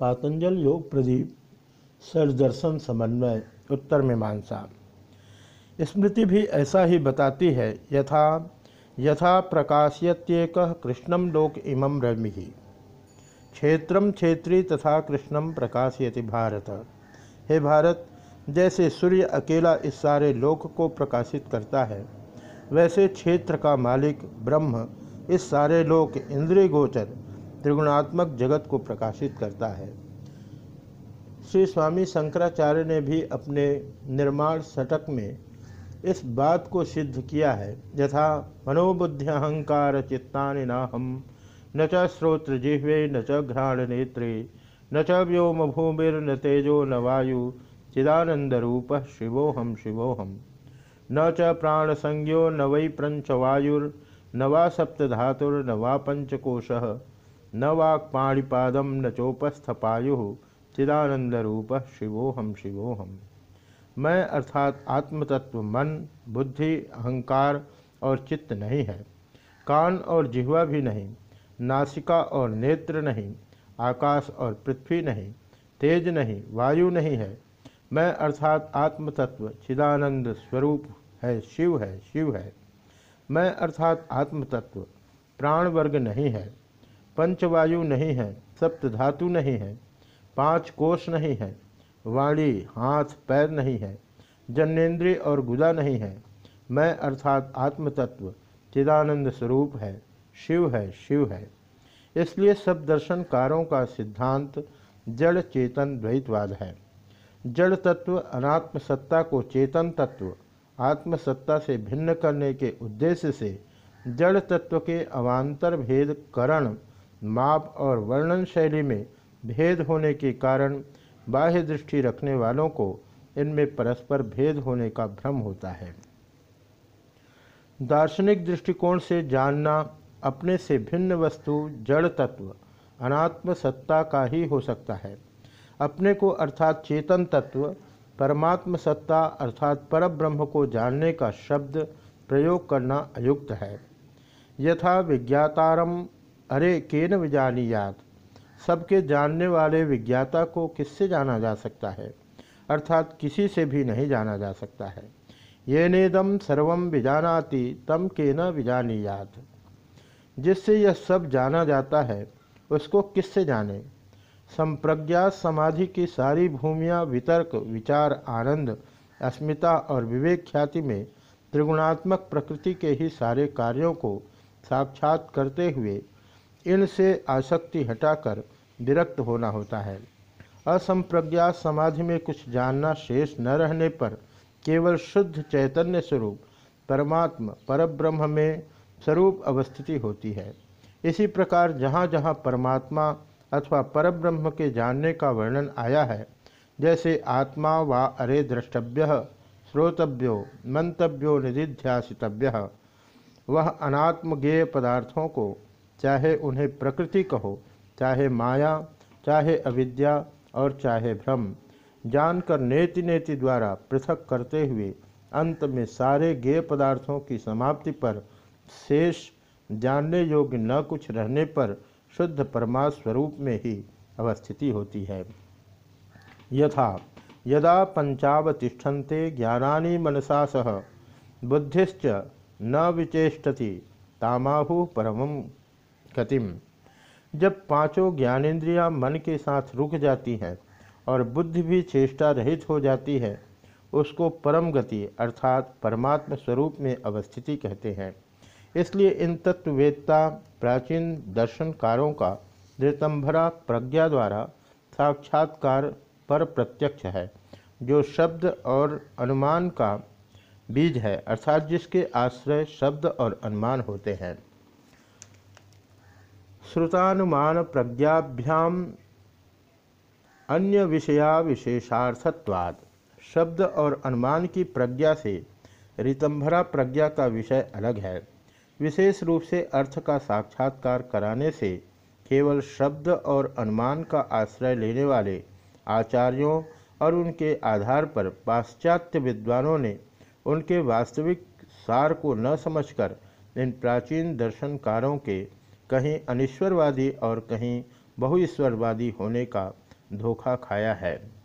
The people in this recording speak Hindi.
पातंजल योग प्रदीप, सरदर्शन समन्वय, उत्तर मीमांसा। स्मृति भी ऐसा ही बताती है, यथा यथा प्रकाशयत्येक कृष्णम लोक इमं रमि क्षेत्रम क्षेत्री तथा कृष्णम प्रकाशयति भारत। हे भारत, जैसे सूर्य अकेला इस सारे लोक को प्रकाशित करता है, वैसे क्षेत्र का मालिक ब्रह्म इस सारे लोक इंद्रिय गोचर त्रिगुणात्मक जगत को प्रकाशित करता है। श्री स्वामी शंकराचार्य ने भी अपने निर्माण शतक में इस बात को सिद्ध किया है, यथा मनोबुद्धि अहंकार चित्ता न हम न च जिह्वे न च घ्राण नेत्रे न च व्योम भूमिर्न तेजो न वायु चिदानंद रूप शिवोहम शिवोहम न च प्राण संज्ञो न वै प्रंच वायुर्, न वा सप्तधातुर्न वा पंचकोश। न वाक्पाणिपादम न चोपस्थपायु चिदानंदरूप शिवोहम शिवोहम मैं अर्थात आत्मतत्व, मन, बुद्धि, अहंकार और चित्त नहीं है। कान और जिह्वा भी नहीं, नासिका और नेत्र नहीं, आकाश और पृथ्वी नहीं, तेज नहीं, वायु नहीं है। मैं अर्थात आत्मतत्व, चिदानंद स्वरूप है, शिव है शिव है। मैं अर्थात आत्मतत्व, प्राण वर्ग नहीं है। पंचवायु नहीं है सप्त धातु नहीं है, पाँच कोष नहीं है, वाणी, हाथ, पैर नहीं है जन्नेन्द्रिय और गुदा नहीं है। मैं अर्थात आत्मतत्व, चिदानंद स्वरूप है, शिव है शिव है। इसलिए सब दर्शनकारों का सिद्धांत जड़ चेतन द्वैतवाद है। जड़ तत्व अनात्म सत्ता को चेतन तत्व, आत्मसत्ता से भिन्न करने के उद्देश्य से जड़ तत्व के अवान्तर भेद करण माप और वर्णन शैली में भेद होने के कारण बाह्य दृष्टि रखने वालों को इनमें परस्पर भेद होने का भ्रम होता है। दार्शनिक दृष्टिकोण से जानना अपने से भिन्न वस्तु, जड़ तत्व, अनात्म सत्ता का ही हो सकता है। अपने को अर्थात चेतन तत्व, परमात्म सत्ता अर्थात पर ब्रह्म को जानने का शब्द प्रयोग करना अयुक्त है। यथा विज्ञातारम अरे केन विजानीयात सबके जानने वाले विज्ञाता को किससे जाना जा सकता है? अर्थात किसी से भी नहीं जाना जा सकता है। ये नेदम सर्वम विजानाति, तम के न विजानीयात जिससे यह सब जाना जाता है, उसको किससे जाने? संप्रज्ञात समाधि की सारी भूमियाँ, वितर्क, विचार, आनंद, अस्मिता और विवेक ख्याति में त्रिगुणात्मक प्रकृति के ही सारे कार्यों को साक्षात करते हुए इनसे आसक्ति हटाकर विरक्त होना होता है। असंप्रज्ञात समाधि में कुछ जानना शेष न रहने पर केवल शुद्ध चैतन्य स्वरूप, परमात्म, परब्रह्म में स्वरूप अवस्थिति होती है। इसी प्रकार जहाँ जहाँ परमात्मा अथवा परब्रह्म के जानने का वर्णन आया है, जैसे आत्मा व अरे द्रष्टव्य, श्रोतव्यो, मंतव्यो, निधिध्यासितव्य, वह अनात्मज्ञेय पदार्थों को चाहे उन्हें प्रकृति कहो, चाहे माया, चाहे अविद्या और चाहे भ्रम, जानकर नेति नेति द्वारा पृथक करते हुए अंत में सारे गेय पदार्थों की समाप्ति पर शेष जानने योग्य न कुछ रहने पर शुद्ध परमा स्वरूप में ही अवस्थिति होती है। यथा, यदा पंचावतिष्ठन्ते ज्ञानानि मनसा सह, बुद्धिश्च न विचेष्टति, तामाहु परम गतिम जब पाँचों ज्ञानेन्द्रियाँ मन के साथ रुक जाती हैं और बुद्धि भी चेष्टा रहित हो जाती है, उसको परम गति अर्थात परमात्म स्वरूप में अवस्थिति कहते हैं। इसलिए इन तत्ववेदता प्राचीन दर्शनकारों का ऋतंभरा प्रज्ञा द्वारा साक्षात्कार पर प्रत्यक्ष है, जो शब्द और अनुमान का बीज है, अर्थात जिसके आश्रय शब्द और अनुमान होते हैं। श्रुतानुमान प्रज्ञाभ्याम अन्य विषया विशेषार्थत्वाद शब्द और अनुमान की प्रज्ञा से रितंभरा प्रज्ञा का विषय अलग है। विशेष रूप से अर्थ का साक्षात्कार कराने से केवल शब्द और अनुमान का आश्रय लेने वाले आचार्यों और उनके आधार पर पाश्चात्य विद्वानों ने उनके वास्तविक सार को न समझकर इन प्राचीन दर्शनकारों के कहीं अनिश्वरवादी और कहीं बहुईश्वरवादी होने का धोखा खाया है।